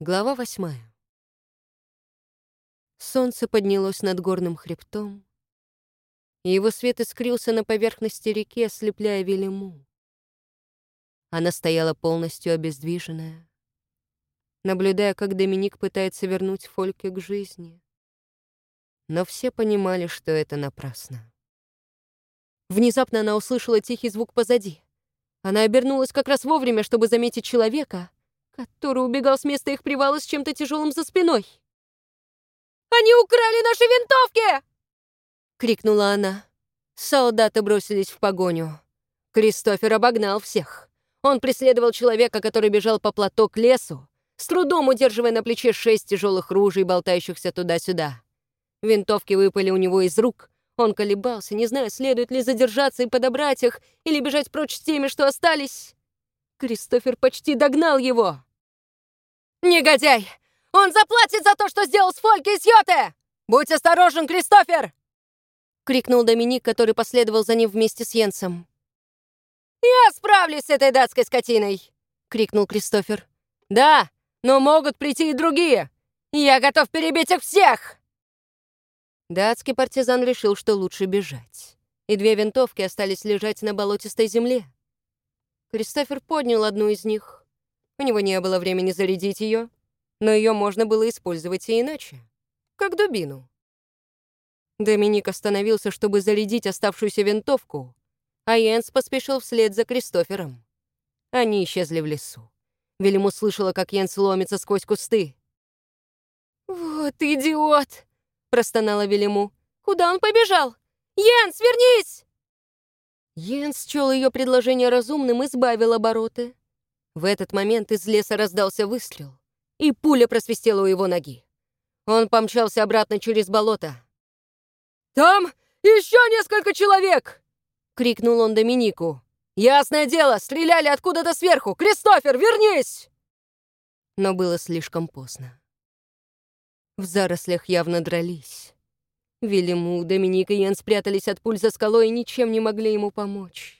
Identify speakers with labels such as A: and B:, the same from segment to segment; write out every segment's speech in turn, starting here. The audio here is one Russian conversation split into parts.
A: Глава восьмая. Солнце поднялось над горным хребтом, и его свет искрился на поверхности реки, ослепляя Велиму. Она стояла полностью обездвиженная, наблюдая, как Доминик пытается вернуть Фольке к жизни. Но все понимали, что это напрасно. Внезапно она услышала тихий звук позади. Она обернулась как раз вовремя, чтобы заметить человека — который убегал с места их привала с чем-то тяжелым за спиной. «Они украли наши винтовки!» — крикнула она. Солдаты бросились в погоню. Кристофер обогнал всех. Он преследовал человека, который бежал по плато к лесу, с трудом удерживая на плече шесть тяжелых ружей, болтающихся туда-сюда. Винтовки выпали у него из рук. Он колебался, не зная, следует ли задержаться и подобрать их, или бежать прочь с теми, что остались. Кристофер почти догнал его. «Негодяй! Он заплатит за то, что сделал с Фольки и Сьоте! Будь осторожен, Кристофер!» — крикнул Доминик, который последовал за ним вместе с Йенсом. «Я справлюсь с этой датской скотиной!» — крикнул Кристофер. «Да, но могут прийти и другие! Я готов перебить их всех!» Датский партизан решил, что лучше бежать, и две винтовки остались лежать на болотистой земле. Кристофер поднял одну из них, у него не было времени зарядить ее, но ее можно было использовать и иначе, как дубину. Доминик остановился, чтобы зарядить оставшуюся винтовку, а Йенс поспешил вслед за Кристофером. Они исчезли в лесу. Велим услышала, как Йенс ломится сквозь кусты. «Вот идиот!» — простонала Велиму. «Куда он побежал? Йенс, вернись!» Йенс счел ее предложение разумным и сбавил обороты. В этот момент из леса раздался выстрел, и пуля просвистела у его ноги. Он помчался обратно через болото. «Там еще несколько человек!» — крикнул он Доминику. «Ясное дело, стреляли откуда-то сверху! Кристофер, вернись!» Но было слишком поздно. В зарослях явно дрались. Вильяму, Доминик и Ян спрятались от пуль за скалой и ничем не могли ему помочь.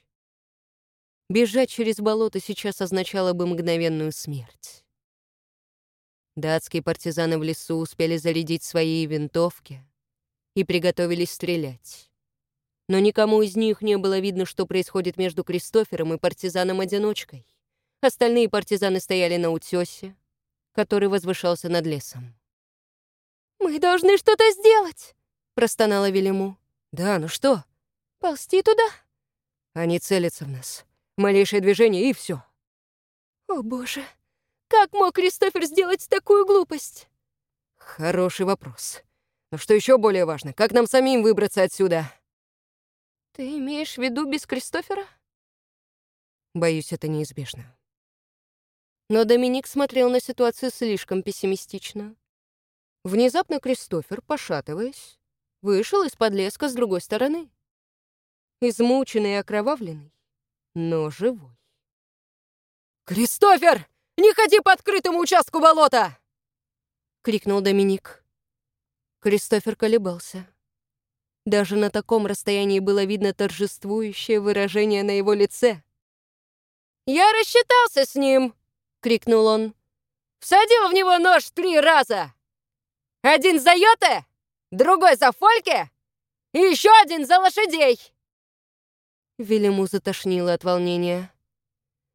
A: Бежать через болото сейчас означало бы мгновенную смерть. Датские партизаны в лесу успели зарядить свои винтовки и приготовились стрелять. Но никому из них не было видно, что происходит между Кристофером и партизаном-одиночкой. Остальные партизаны стояли на утёсе, который возвышался над лесом. «Мы должны что-то сделать!» — простонала Велиму. «Да, ну что?» «Ползти туда?» «Они целятся в нас. Малейшее движение, и все. О, боже. Как мог Кристофер сделать такую глупость? Хороший вопрос. Но что еще более важно, как нам самим выбраться отсюда? Ты имеешь в виду без Кристофера? Боюсь, это неизбежно. Но Доминик смотрел на ситуацию слишком пессимистично. Внезапно Кристофер, пошатываясь, вышел из-под леска с другой стороны. Измученный и окровавленный, но живой. «Кристофер, не ходи по открытому участку болота!» — крикнул Доминик. Кристофер колебался. Даже на таком расстоянии было видно торжествующее выражение на его лице. «Я рассчитался с ним!» — крикнул он. «Всадил в него нож три раза! Один за Йоте, другой за Фольке и еще один за лошадей!» Велиму затошнило от волнения.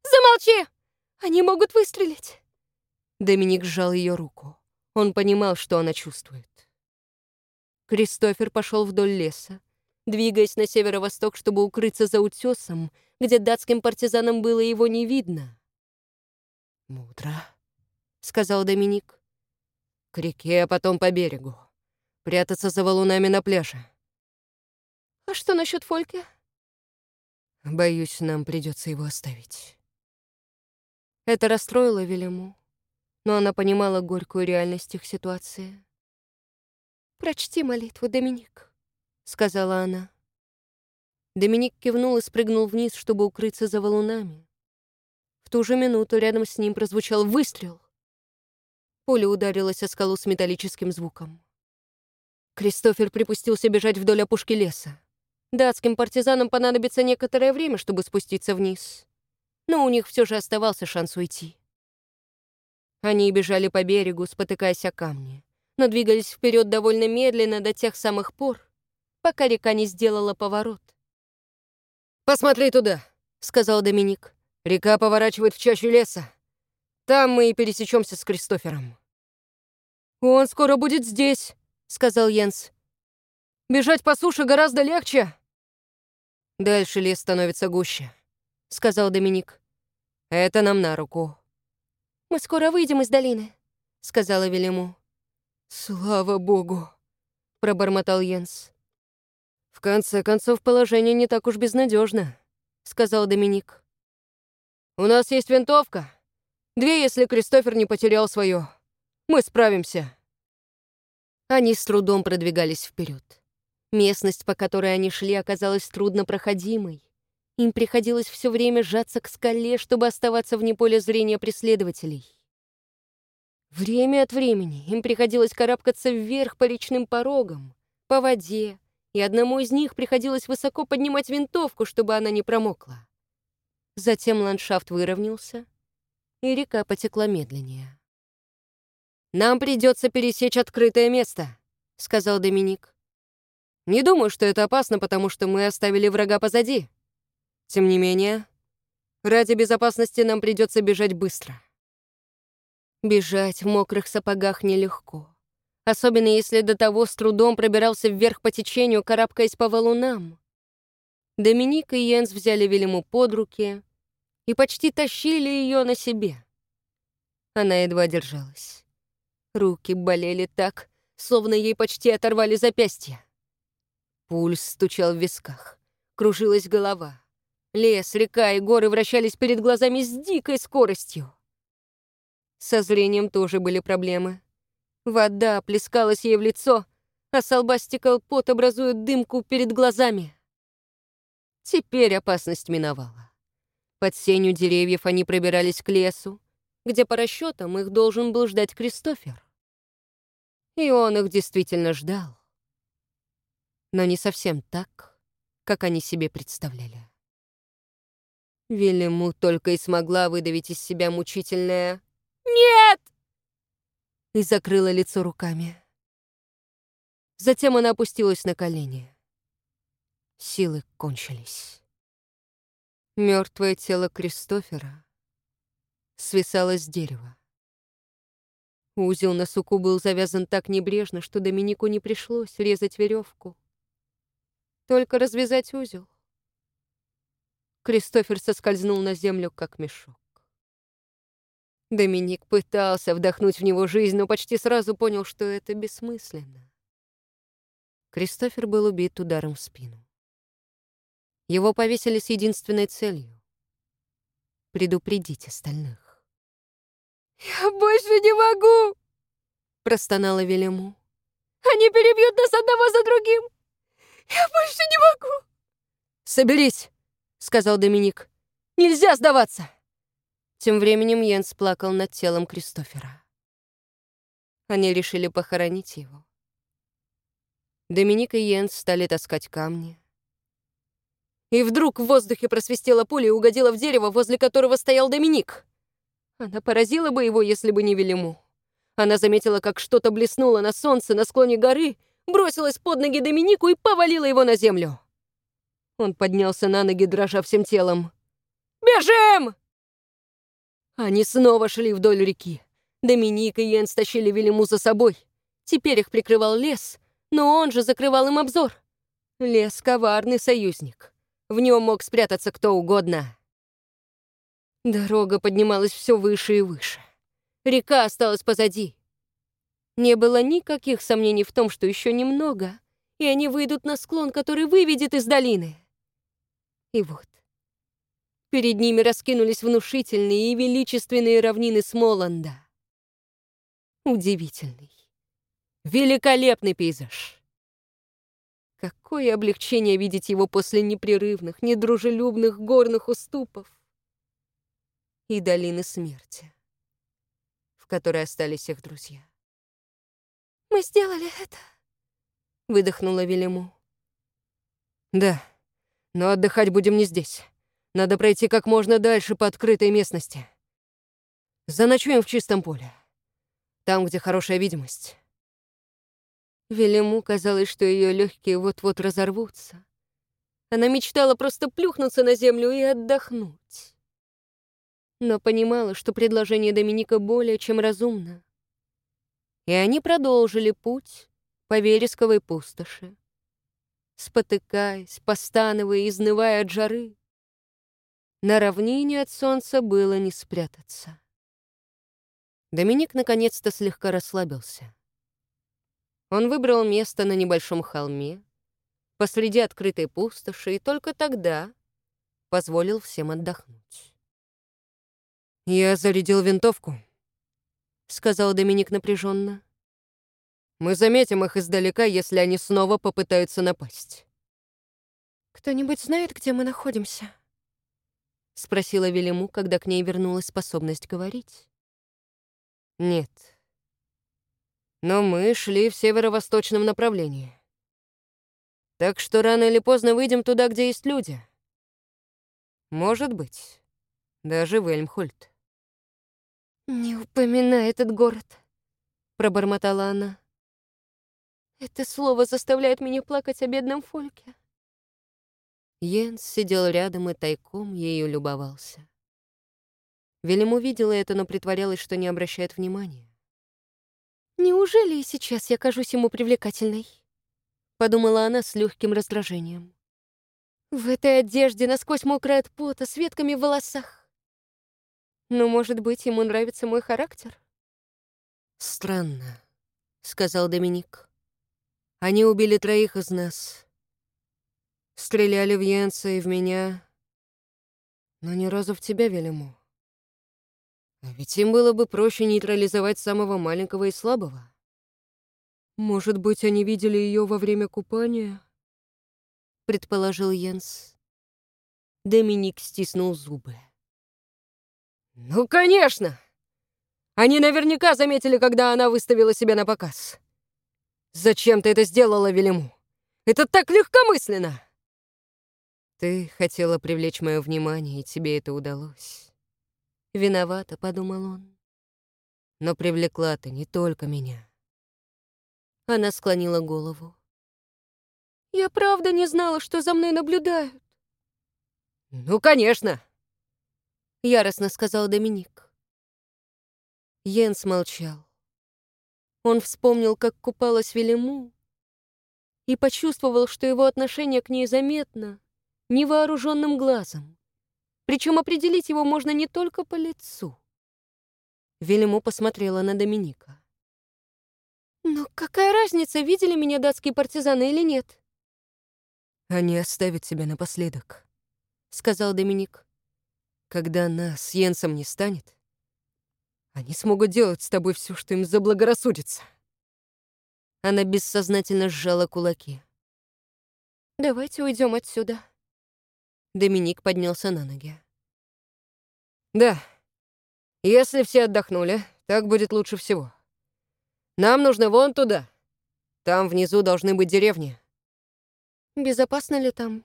A: «Замолчи! Они могут выстрелить!» Доминик сжал ее руку. Он понимал, что она чувствует. Кристофер пошел вдоль леса, двигаясь на северо-восток, чтобы укрыться за утесом, где датским партизанам было его не видно. «Мудро», — сказал Доминик. «К реке, а потом по берегу. Прятаться за валунами на пляже». «А что насчет Фольки?» Боюсь, нам придется его оставить. Это расстроило Велиму, но она понимала горькую реальность их ситуации. «Прочти молитву, Доминик», — сказала она. Доминик кивнул и спрыгнул вниз, чтобы укрыться за валунами. В ту же минуту рядом с ним прозвучал выстрел. Пуля ударилась о скалу с металлическим звуком. Кристофер припустился бежать вдоль опушки леса. Датским партизанам понадобится некоторое время, чтобы спуститься вниз. Но у них все же оставался шанс уйти. Они бежали по берегу, спотыкаясь о камни, но двигались вперед довольно медленно до тех самых пор, пока река не сделала поворот.
B: «Посмотри туда», — сказал Доминик. «Река поворачивает в чащу леса. Там мы и пересечемся с Кристофером».
A: «Он скоро будет здесь», — сказал Йенс. «Бежать по суше гораздо легче».
B: «Дальше лес становится гуще», — сказал Доминик. «Это нам на руку».
A: «Мы скоро выйдем из долины», — сказала Велиму.
B: «Слава богу», — пробормотал Йенс. «В конце концов, положение не так уж безнадежно, сказал Доминик. «У нас есть винтовка. Две, если Кристофер не потерял свое. Мы справимся».
A: Они с трудом продвигались вперед. Местность, по которой они шли, оказалась труднопроходимой. Им приходилось все время сжаться к скале, чтобы оставаться вне поля зрения преследователей. Время от времени им приходилось карабкаться вверх по речным порогам, по воде, и одному из них приходилось высоко поднимать винтовку, чтобы она не промокла. Затем ландшафт выровнялся, и река потекла медленнее.
B: «Нам придется пересечь открытое место», — сказал Доминик. «Не думаю, что это опасно, потому что мы оставили врага позади. Тем не менее, ради безопасности нам придется бежать быстро».
A: Бежать в мокрых сапогах нелегко особенно если до того с трудом пробирался вверх по течению, карабкаясь по валунам. Доминик и Йенс взяли Велиму под руки и почти тащили ее на себе. Она едва держалась. Руки болели так, словно ей почти оторвали запястья. Пульс стучал в висках, кружилась голова. Лес, река и горы вращались перед глазами с дикой скоростью. Со зрением тоже были проблемы. Вода плескалась ей в лицо, а с лба стекал пот, образуя дымку перед глазами. Теперь опасность миновала. Под сенью деревьев они пробирались к лесу, где по расчетам их должен был ждать Кристофер. И он их действительно ждал. Но не совсем так, как они себе представляли. Велиму только и смогла выдавить из себя мучительное «Нет!» и закрыла лицо руками. Затем она опустилась на колени. Силы кончились. Мертвое тело Кристофера свисало с дерева. Узел на суку был завязан так небрежно, что Доминику не пришлось резать веревку. Только развязать узел. Кристофер соскользнул на землю, как мешок. Доминик пытался вдохнуть в него жизнь, но почти сразу понял, что это бессмысленно. Кристофер был убит ударом в спину. Его повесили с единственной целью — предупредить остальных.
B: «Я больше не могу!» — простонала Велему. «Они перебьют нас одного за другим! Я больше не могу!» «Соберись!» — сказал Доминик. «Нельзя сдаваться!»
A: Тем временем Йенс плакал над телом Кристофера. Они решили похоронить его. Доминик и Йенс стали таскать камни.
B: И вдруг в воздухе просвистела пуля и угодила в дерево, возле которого стоял Доминик. Она поразила бы его, если бы не Велиму. Она заметила, как что-то блеснуло на солнце на склоне горы, бросилась под ноги Доминику и повалила его на землю. Он поднялся на ноги, дрожа всем телом. «Бежим!» Они снова шли вдоль реки. Доминик и Йен стащили Велиму за собой. Теперь их прикрывал лес, но он же закрывал им обзор. Лес — коварный союзник. В нем мог спрятаться кто угодно. Дорога поднималась все выше и выше. Река осталась позади. Не было никаких сомнений в том, что еще немного, и они выйдут на склон, который выведет из долины. И вот, Перед ними раскинулись внушительные и величественные равнины Смоланда. Удивительный, великолепный пейзаж. Какое облегчение видеть его после непрерывных, недружелюбных горных уступов и долины смерти, в которой остались их друзья. «Мы сделали это», — выдохнула Велиму. «Да, но отдыхать будем не здесь. Надо пройти как можно дальше по открытой местности. Заночуем в чистом поле. Там, где хорошая видимость.
A: Велиму казалось, что ее легкие вот-вот разорвутся. Она мечтала просто плюхнуться на землю и отдохнуть. Но понимала, что предложение Доминика более чем разумно. И они продолжили путь по вересковой пустоши. Спотыкаясь, постановая, изнывая от жары, на равнине от солнца было не спрятаться. Доминик наконец-то слегка расслабился. Он выбрал место на небольшом холме, посреди открытой пустоши, и только тогда позволил всем отдохнуть.
B: «Я зарядил винтовку», — сказал Доминик напряженно. «Мы заметим их издалека, если они снова попытаются напасть».
A: «Кто-нибудь знает, где мы находимся?» — спросила Велиму, когда к ней вернулась способность говорить.
B: Нет. Но мы шли в северо-восточном направлении. Так что рано или поздно выйдем туда, где есть люди. Может быть, даже в Эльмхольд.
A: «Не упоминай этот город», — пробормотала она. «Это слово заставляет меня плакать о бедном Фольке».
B: Йенс сидел рядом и тайком ею любовался. Велим увидела это, но притворялась, что не обращает внимания.
A: «Неужели и сейчас я кажусь ему привлекательной?» — подумала она с легким раздражением. «В этой одежде, насквозь мокрая от пота, с ветками в волосах. Но, может быть, ему нравится мой характер?»
B: «Странно», — сказал Доминик. «Они убили троих из нас. Стреляли в Йенса и в меня, но ни разу в тебя, Велиму. А ведь им было бы проще нейтрализовать самого маленького и слабого. Может быть, они видели ее во время купания? Предположил Йенс. Доминик стиснул зубы. «Ну, конечно! Они наверняка заметили, когда она выставила себя на показ. Зачем ты это сделала, Велиму? Это так легкомысленно!» «Ты хотела привлечь мое внимание, и тебе это удалось. Виновата, подумал он. Но привлекла ты не только меня. Она склонила голову.
A: Я правда не знала, что за мной наблюдают.
B: Ну, конечно, яростно сказал Доминик. Йенс молчал. Он вспомнил, как купалась Велиму, и почувствовал, что его отношение к ней заметно невооруженным глазом. Причем определить его можно не только по лицу. Велиму посмотрела на Доминика.
A: «Но какая разница, видели меня датские партизаны или нет?»
B: «Они оставят тебя напоследок», — сказал Доминик. «Когда нас с Йенсом не станет, они смогут делать с тобой все, что им заблагорассудится». Она бессознательно сжала кулаки.
A: «Давайте уйдем отсюда»,
B: Доминик поднялся на ноги. «Да, если все отдохнули, так будет лучше всего. Нам нужно вон туда. Там внизу должны быть деревни».
A: «Безопасно ли там?»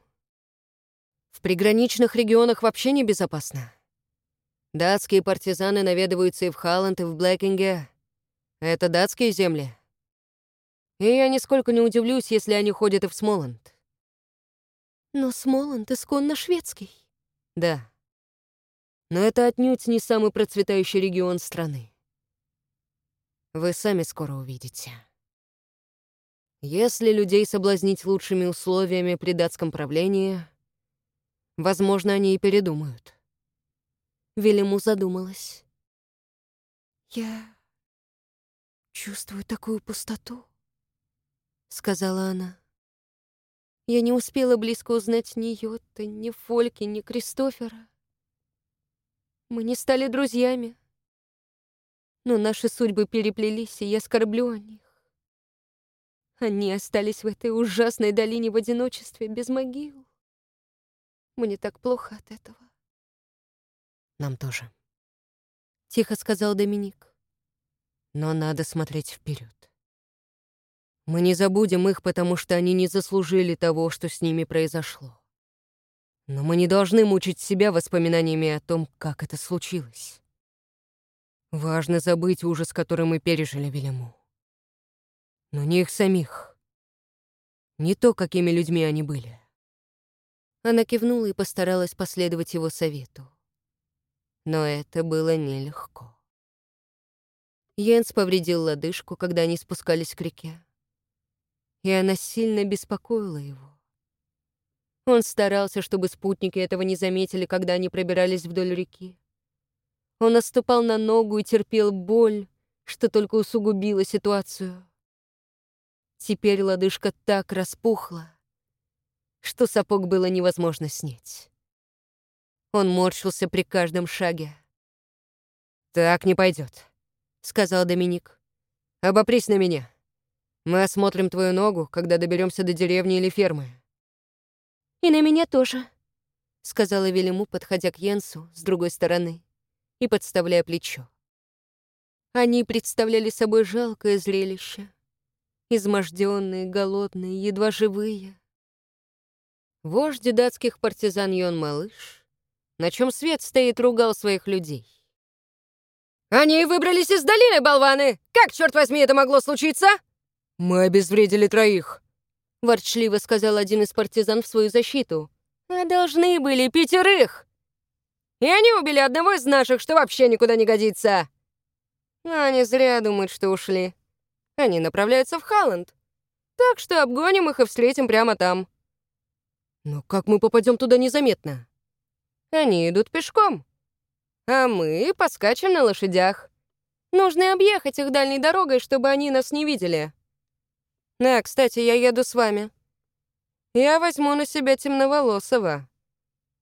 B: «В приграничных регионах вообще не безопасно. Датские партизаны наведываются и в Халланд, и в Блэкинге. Это датские земли. И я нисколько не удивлюсь, если они ходят и в Смоланд.
A: Но Смоланд исконно шведский.
B: Да. Но это отнюдь не самый процветающий регион страны. Вы сами скоро увидите. Если людей соблазнить лучшими условиями при датском правлении, возможно, они и передумают.
A: Велиму задумалась. «Я чувствую такую пустоту», — сказала она. Я не успела близко узнать ни Йотта, ни Фольки, ни Кристофера. Мы не стали друзьями. Но наши судьбы переплелись, и я скорблю о них. Они остались в этой ужасной долине в одиночестве, без могил. Мне так плохо от этого.
B: Нам тоже. Тихо сказал Доминик. Но надо смотреть вперед. Мы не забудем их, потому что они не заслужили того, что с ними произошло. Но мы не должны мучить себя воспоминаниями о том, как это случилось. Важно забыть ужас, который мы пережили Велиму. Но не их самих. Не то, какими людьми они были.
A: Она кивнула и постаралась последовать его совету. Но это было нелегко. Йенс повредил лодыжку, когда они спускались к реке. И она сильно беспокоила его. Он старался, чтобы спутники этого не заметили, когда они пробирались вдоль реки. Он наступал на ногу и терпел боль, что только усугубило ситуацию. Теперь лодыжка так распухла, что сапог было невозможно снять. Он морщился при каждом шаге.
B: «Так не пойдет,
A: сказал Доминик.
B: «Обопрись на меня. Мы осмотрим твою ногу, когда доберемся до деревни или фермы».
A: «И на меня тоже», — сказала Велиму, подходя к Йенсу с другой стороны и подставляя плечо. Они представляли собой жалкое зрелище. Изможденные, голодные, едва живые. Вождь датских партизан Йон Малыш, на чем свет стоит, ругал своих людей.
B: «Они выбрались из долины, болваны! Как, черт возьми, это могло случиться?» «Мы обезвредили троих», —
A: ворчливо сказал один из партизан в свою защиту. «А должны были пятерых!»
B: И они убили одного из наших, что вообще никуда не годится.
A: Они зря думают, что ушли. Они направляются в Халланд. Так что обгоним их и встретим прямо там.
B: Но как мы попадем туда незаметно?
A: Они идут пешком. А мы поскачем на лошадях. Нужно объехать их дальней дорогой, чтобы они нас не видели. Да, кстати, я еду с вами. Я возьму на себя темноволосого.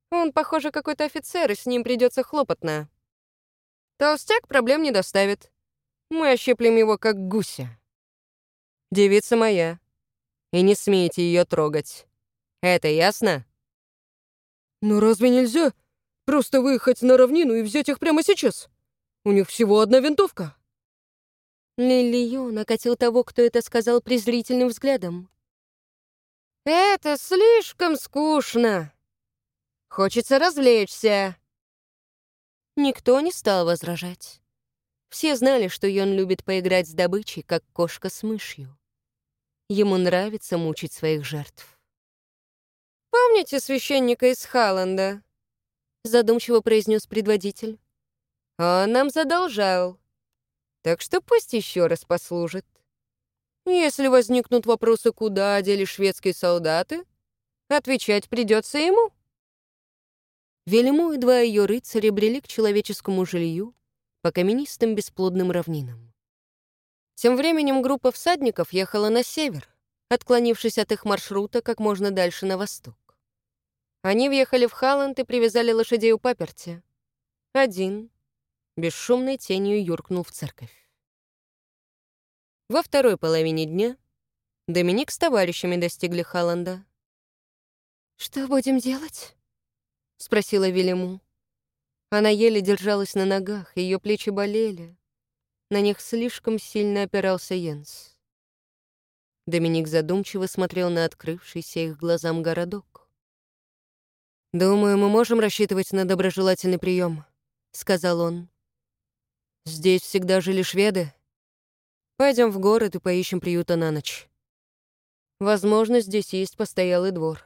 A: Он, похоже, какой-то офицер, и с ним придется хлопотно. Толстяк проблем не доставит. Мы ощиплем его, как гуся. Девица моя. И не смейте ее трогать. Это ясно?
B: Но разве нельзя просто выехать на равнину и взять их прямо сейчас? У них всего одна винтовка.
A: Лилио накатил того, кто это сказал презрительным взглядом.
B: «Это слишком скучно!» Хочется развлечься».
A: Никто не стал возражать. Все знали, что Йон любит поиграть с добычей, как кошка с мышью. Ему нравится мучить своих жертв.
B: «Помните священника из Халланда?»
A: Задумчиво произнес предводитель.
B: «Он нам задолжал. Так что пусть еще раз послужит. Если возникнут вопросы, куда дели шведские солдаты, отвечать придется ему».
A: Велиму и два ее рыцаря брели к человеческому жилью по каменистым бесплодным равнинам. Тем временем группа всадников ехала на север, отклонившись от их маршрута как можно дальше на восток. Они въехали в Халланд и привязали лошадей у паперти. Один, бесшумной тенью, юркнул в церковь. Во второй половине дня Доминик с товарищами достигли Халланда. «Что будем делать?» — спросила Велиму. Она еле держалась на ногах, ее плечи болели. На них слишком сильно опирался Йенс. Доминик задумчиво смотрел на открывшийся их глазам городок. «Думаю, мы можем рассчитывать на доброжелательный прием», — сказал он. «Здесь всегда жили шведы. Пойдем в город и поищем приюта на ночь. Возможно, здесь есть постоялый двор.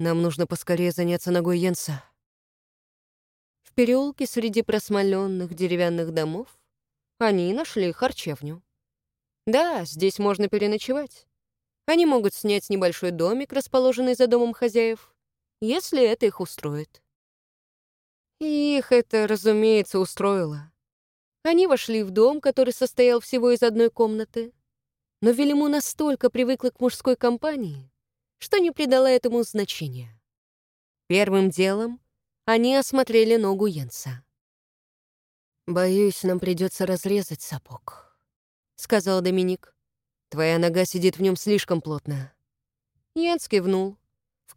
A: Нам нужно поскорее заняться ногой Йенса. В переулке среди просмоленных деревянных домов они нашли харчевню. Да, здесь можно переночевать. Они могут снять небольшой домик, расположенный за домом хозяев, если это их устроит. Их это, разумеется, устроило. Они вошли в дом, который состоял всего из одной комнаты, но Велиму настолько привыкла к мужской компании, что не придала этому значения. Первым делом они осмотрели ногу Йенса. «Боюсь, нам придется разрезать сапог», — сказал Доминик. «Твоя нога сидит в нем слишком плотно». Йенс кивнул.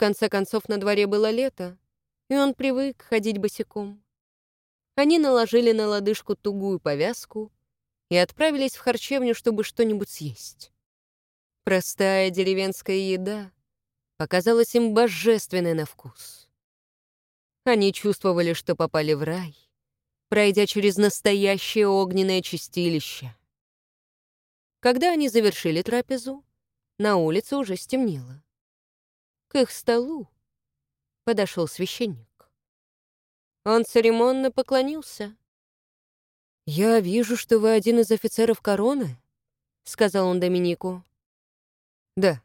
A: Конце концов, на дворе было лето, и он привык ходить босиком. Они наложили на лодыжку тугую повязку и отправились в харчевню, чтобы что-нибудь съесть. Простая деревенская еда показалась им божественной на вкус. Они чувствовали, что попали в рай, пройдя через настоящее огненное чистилище. Когда они завершили трапезу, на улице уже стемнело. К их столу подошел священник. Он церемонно поклонился. «Я вижу, что вы один из офицеров короны», — сказал он Доминику. «Да,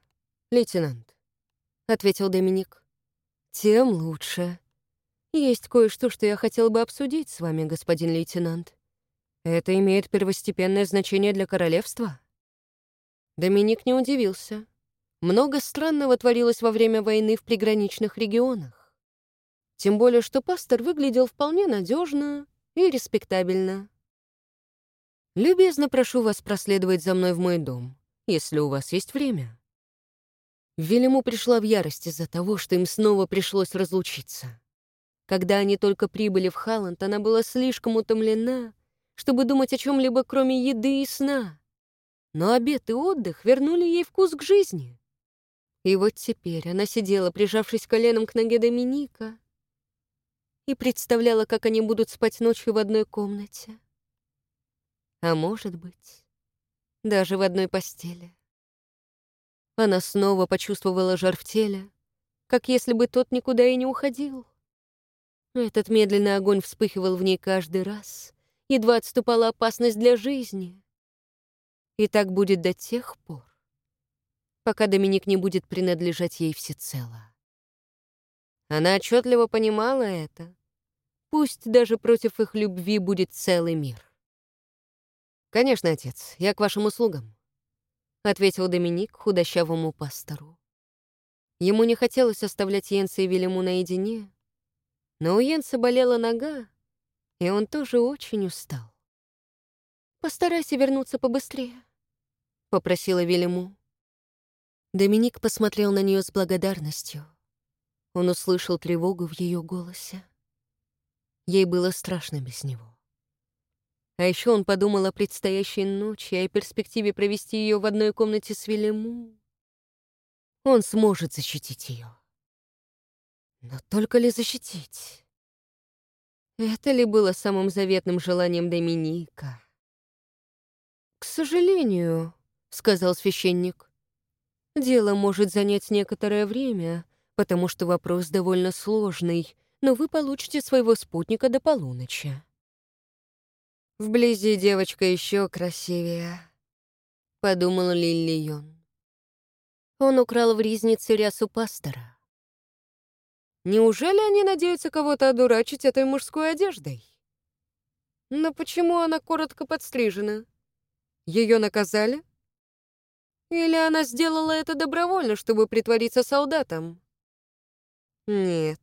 A: лейтенант», — ответил Доминик. «Тем лучше. Есть кое-что, что я хотел бы обсудить с вами, господин лейтенант. Это имеет первостепенное значение для королевства». Доминик не удивился. Много странного творилось во время войны в приграничных регионах. Тем более, что пастор выглядел вполне надежно и респектабельно. «Любезно прошу вас проследовать за мной в мой дом, если у вас есть время». Велиму пришла в ярость из-за того, что им снова пришлось разлучиться. Когда они только прибыли в Халланд, она была слишком утомлена, чтобы думать о чем либо кроме еды и сна. Но обед и отдых вернули ей вкус к жизни. И вот теперь она сидела, прижавшись коленом к ноге Доминика, и представляла, как они будут спать ночью в одной комнате. А может быть, даже в одной постели. Она снова почувствовала жар в теле, как если бы тот никуда и не уходил. Этот медленный огонь вспыхивал в ней каждый раз, едва отступала опасность для жизни. И так будет до тех пор, пока Доминик не будет принадлежать ей всецело. Она отчетливо понимала это. Пусть даже против их любви будет целый мир. «Конечно, отец, я к вашим услугам», — ответил Доминик худощавому пастору. Ему не хотелось оставлять Йенса и Велиму наедине, но у Йенса болела нога, и он тоже очень устал. «Постарайся вернуться побыстрее», — попросила Велиму. Доминик посмотрел на нее с благодарностью. Он услышал тревогу в ее голосе. Ей было страшно без него. А еще он подумал о предстоящей ночи, о перспективе провести ее в одной комнате с Велиму. Он сможет защитить ее. Но только ли защитить? Это ли было самым заветным желанием Доминика? «К сожалению», — сказал священник, — «дело может занять некоторое время, потому что вопрос довольно сложный, но вы получите своего спутника до полуночи». Вблизи девочка еще красивее, подумала Лиллион. Он украл в ризнице рясу пастора. Неужели они надеются кого-то одурачить этой мужской одеждой? Но почему она коротко подстрижена? Ее наказали? Или она сделала это добровольно, чтобы притвориться солдатом? Нет.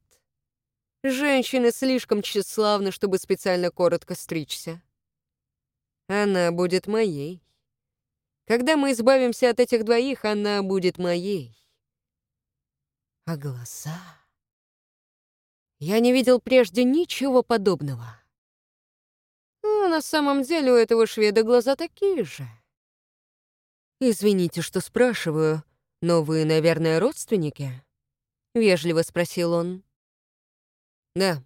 A: Женщины слишком тщеславны, чтобы специально коротко стричься. Она будет моей. Когда мы избавимся от этих двоих, она будет моей. А глаза... Я не видел прежде ничего подобного. Но на самом деле у этого шведа глаза такие же. «Извините, что спрашиваю, но вы, наверное, родственники?» — вежливо спросил он. «Да,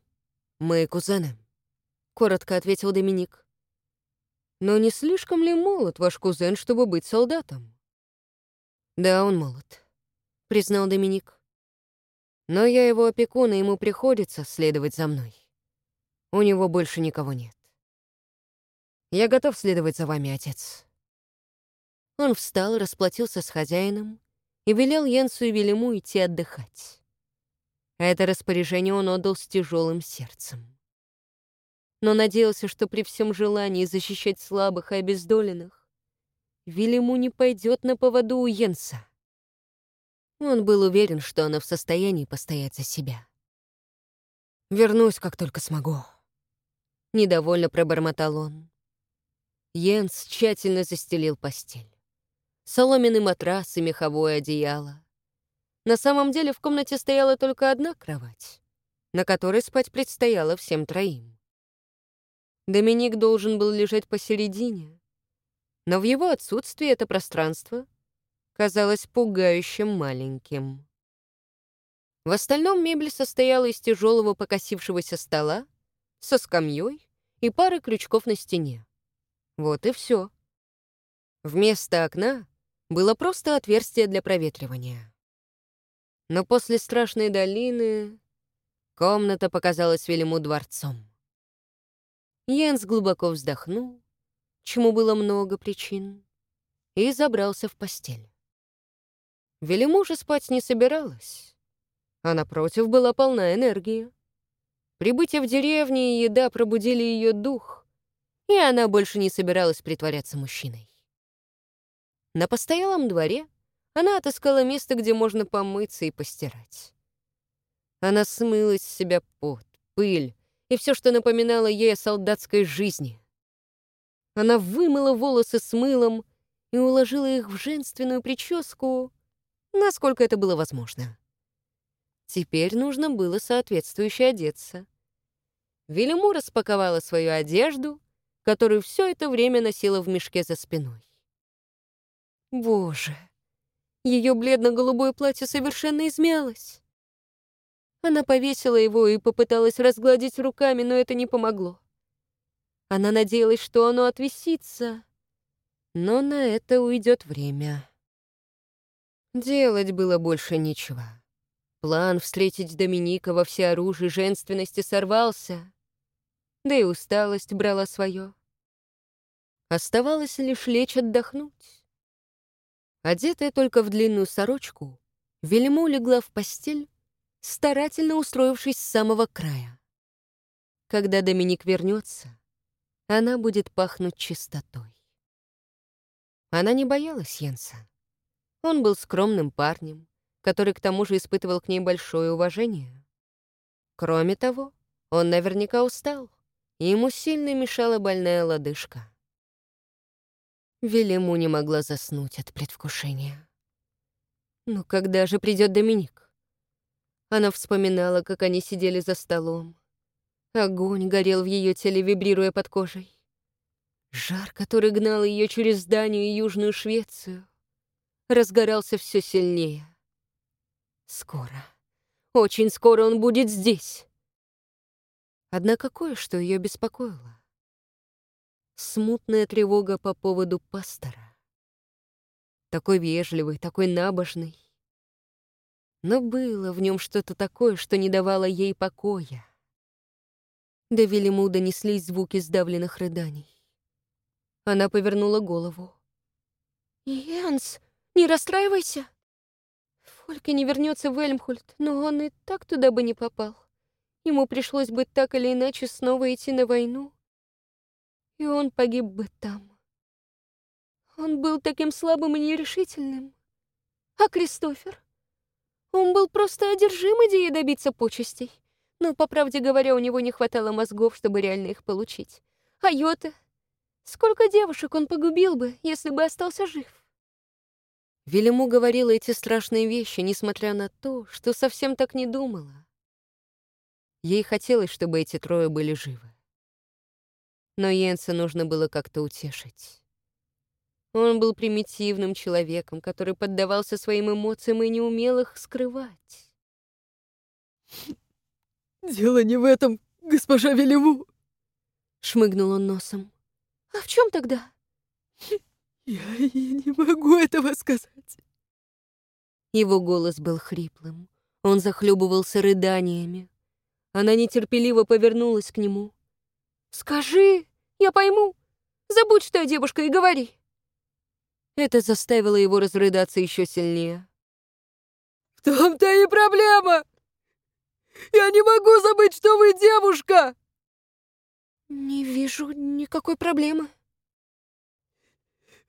A: мы кузены», — коротко ответил Доминик. Но не слишком ли молод ваш кузен, чтобы быть солдатом? Да, он молод, признал Доминик. Но я его опекун, и ему приходится следовать за мной. У него больше никого нет. Я готов следовать за вами, отец. Он встал, расплатился с хозяином и велел Йенсу и Велиму идти отдыхать. Это распоряжение он отдал с тяжелым сердцем но надеялся, что при всем желании защищать слабых и обездоленных, Вильяму не пойдет на поводу у Йенса. Он был уверен, что она в состоянии постоять за себя. «Вернусь, как только смогу», — недовольно пробормотал он. Йенс тщательно застелил постель. Соломенный матрас и меховое одеяло. На самом деле в комнате стояла только одна кровать, на которой спать предстояло всем троим. Доминик должен был лежать посередине, но в его отсутствии это пространство казалось пугающим маленьким. В остальном мебель состояла из тяжелого покосившегося стола со скамьей и пары крючков на стене. Вот и все. Вместо окна было просто отверстие для проветривания. Но после страшной долины комната показалась Велиму дворцом. Йенс глубоко вздохнул, чему было много причин, и забрался в постель. Велиму же спать не собиралась, а напротив была полна энергии. Прибытие в деревню и еда пробудили ее дух, и она больше не собиралась притворяться мужчиной. На постоялом дворе она отыскала место, где можно помыться и постирать. Она смыла с себя пот, пыль и все, что напоминало ей о солдатской жизни. Она вымыла волосы с мылом и уложила их в женственную прическу, насколько это было возможно. Теперь нужно было соответствующе одеться. Велиму распаковала свою одежду, которую все это время носила в мешке за спиной. Боже, ее бледно-голубое платье совершенно измялось. Она повесила его и попыталась разгладить руками, но это не помогло. Она надеялась, что оно отвисится, но на это уйдет время. Делать было больше нечего. План встретить Доминика во всеоружии женственности сорвался, да и усталость брала свое. Оставалось лишь лечь отдохнуть. Одетая только в длинную сорочку, Вельму легла в постель, старательно устроившись с самого края. Когда Доминик вернется, она будет пахнуть чистотой. Она не боялась Йенса. Он был скромным парнем, который к тому же испытывал к ней большое уважение. Кроме того, он наверняка устал, и ему сильно мешала больная лодыжка. Велиму не могла заснуть от предвкушения. Но когда же придет Доминик? Она вспоминала, как они сидели за столом. Огонь горел в ее теле, вибрируя под кожей. Жар, который гнал ее через Данию и Южную Швецию, разгорался все сильнее. Скоро, очень скоро он будет здесь. Однако кое-что ее беспокоило. Смутная тревога по поводу пастора. Такой вежливый, такой набожный. Но было в нем что-то такое, что не давало ей покоя. До Велиму донеслись звуки сдавленных рыданий. Она повернула голову. «Янс, не расстраивайся!» Фольке не вернется в Эльмхульт, но он и так туда бы не попал. Ему пришлось бы так или иначе снова идти на войну, и он погиб бы там. Он был таким слабым и нерешительным. А Кристофер? Он был просто одержим идеей добиться почестей. Но, по правде говоря, у него не хватало мозгов, чтобы реально их получить. А Йота? Сколько девушек он погубил бы, если бы остался жив? Велиму говорила эти страшные вещи, несмотря на то, что совсем так не думала. Ей хотелось, чтобы эти трое были живы. Но Йенса нужно было как-то утешить. Он был примитивным человеком, который поддавался своим эмоциям и не умел их скрывать.
B: «Дело не в этом, госпожа Велеву!» Шмыгнул он носом. «А в чем тогда?» «Я, я не могу этого сказать».
A: Его голос был хриплым. Он захлебывался рыданиями. Она нетерпеливо повернулась к нему.
B: «Скажи, я пойму. Забудь, что я девушка, и говори».
A: Это заставило его разрыдаться еще сильнее.
B: «В том-то и проблема! Я не могу забыть, что вы девушка!» «Не вижу никакой проблемы».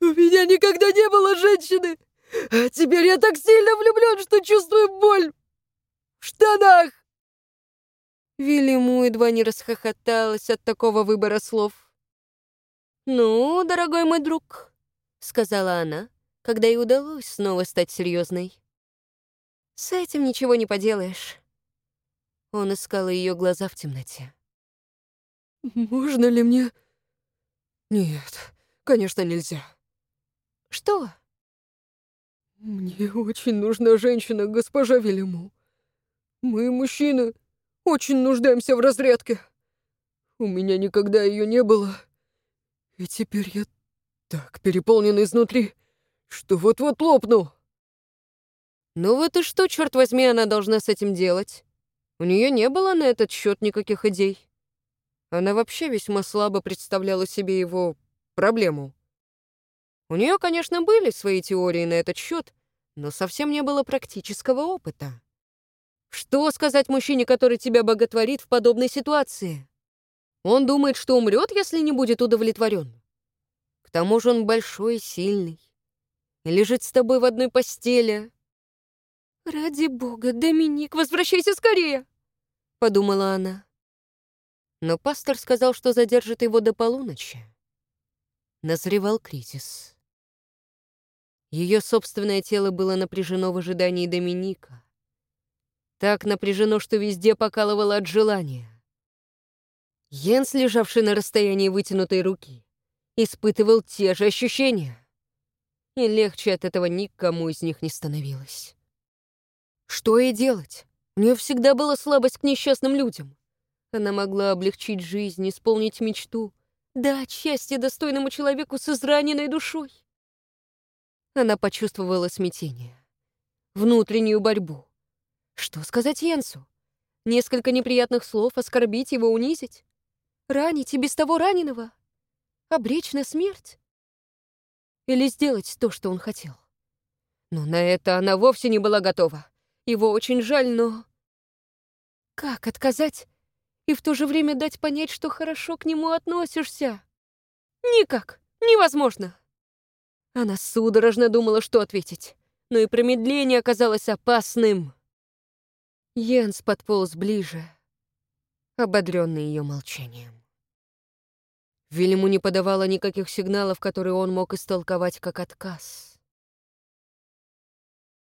B: «У меня никогда не было женщины, а теперь я так сильно влюблен, что чувствую боль в штанах!»
A: Вильяму едва не расхохоталась от такого выбора слов. «Ну, дорогой мой друг», — сказала она, когда ей удалось снова стать серьезной. «С этим ничего не поделаешь». Он искал ее глаза в темноте.
B: «Можно ли мне...» «Нет, конечно, нельзя».
A: «Что?»
B: «Мне очень нужна женщина, госпожа Велиму. Мы, мужчины, очень нуждаемся в разрядке. У меня никогда ее не было. И теперь я так переполнен изнутри, что вот-вот лопну. Ну вот и что, черт возьми, она должна с этим делать? У нее не было на этот счет никаких идей. Она вообще весьма слабо представляла себе его проблему. У нее, конечно, были свои теории на этот счет, но совсем не было практического опыта. Что сказать мужчине, который тебя боготворит в подобной ситуации? Он думает, что умрет, если не будет удовлетворен. К тому же он большой и сильный. Лежит с тобой в одной постели. «Ради бога, Доминик, возвращайся скорее!» — подумала она. Но пастор сказал, что задержит его до полуночи. Назревал кризис. Ее собственное тело было напряжено в ожидании Доминика. Так напряжено, что везде покалывало от желания. Йенс, лежавший на расстоянии вытянутой руки, испытывал те же ощущения. И легче от этого никому из них не становилось. Что ей делать? У нее всегда была слабость к несчастным людям. Она могла облегчить жизнь, исполнить мечту, дать счастье достойному человеку с израненной душой. Она почувствовала смятение, внутреннюю борьбу. Что сказать Йенсу? Несколько неприятных слов, оскорбить его, унизить? Ранить и без того раненого? Обречь на смерть? Или сделать то, что он хотел? Но на это она вовсе не была готова. Его очень жаль, но... Как отказать и в то же время дать понять, что хорошо к нему относишься? Никак, невозможно. Она судорожно думала, что ответить, но и промедление оказалось опасным. Йенс подполз ближе, ободренный ее молчанием. Вильяму не подавала никаких сигналов, которые он мог истолковать как отказ.